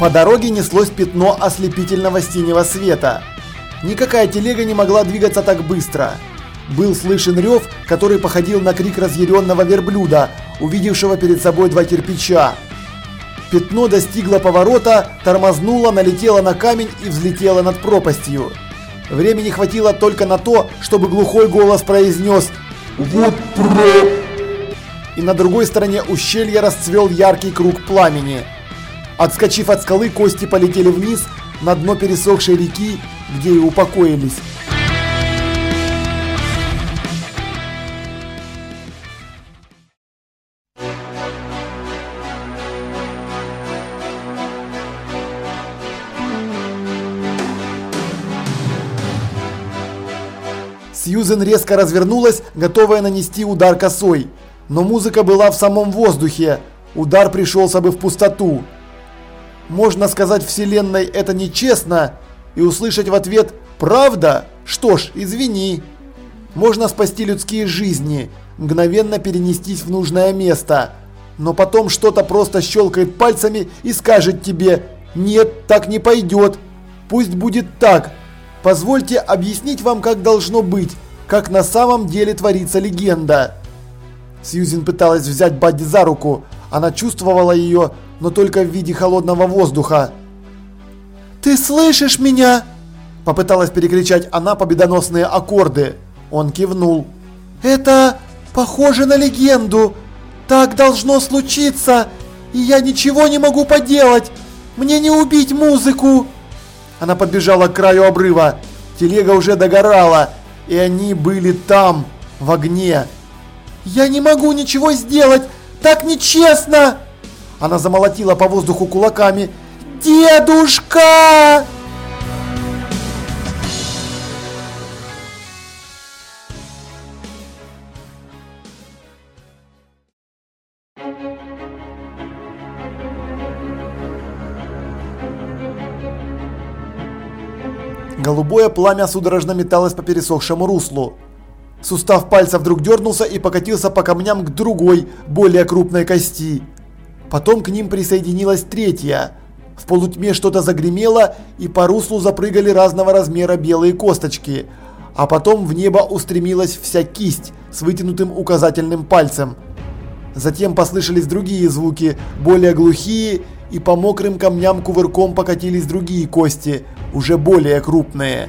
По дороге неслось пятно ослепительного синего света. Никакая телега не могла двигаться так быстро. Был слышен рев, который походил на крик разъяренного верблюда, увидевшего перед собой два кирпича. Пятно достигло поворота, тормознуло, налетело на камень и взлетело над пропастью. Времени хватило только на то, чтобы глухой голос произнес «Вот про...» И на другой стороне ущелья расцвел яркий круг пламени. Отскочив от скалы, кости полетели вниз, на дно пересохшей реки, где и упокоились. Сьюзен резко развернулась, готовая нанести удар косой. Но музыка была в самом воздухе. Удар пришелся бы в пустоту. Можно сказать вселенной это нечестно и услышать в ответ «Правда? Что ж, извини». Можно спасти людские жизни, мгновенно перенестись в нужное место. Но потом что-то просто щелкает пальцами и скажет тебе «Нет, так не пойдет. Пусть будет так. Позвольте объяснить вам, как должно быть, как на самом деле творится легенда». Сьюзен пыталась взять Бадди за руку. Она чувствовала ее, но только в виде холодного воздуха. «Ты слышишь меня?» Попыталась перекричать она победоносные аккорды. Он кивнул. «Это похоже на легенду. Так должно случиться. И я ничего не могу поделать. Мне не убить музыку!» Она подбежала к краю обрыва. Телега уже догорала, и они были там, в огне. «Я не могу ничего сделать! Так нечестно!» Она замолотила по воздуху кулаками. «Дедушка!» Голубое пламя судорожно металось по пересохшему руслу. Сустав пальца вдруг дернулся и покатился по камням к другой, более крупной кости. Потом к ним присоединилась третья. В полутьме что-то загремело, и по руслу запрыгали разного размера белые косточки. А потом в небо устремилась вся кисть с вытянутым указательным пальцем. Затем послышались другие звуки, более глухие, и по мокрым камням кувырком покатились другие кости, уже более крупные.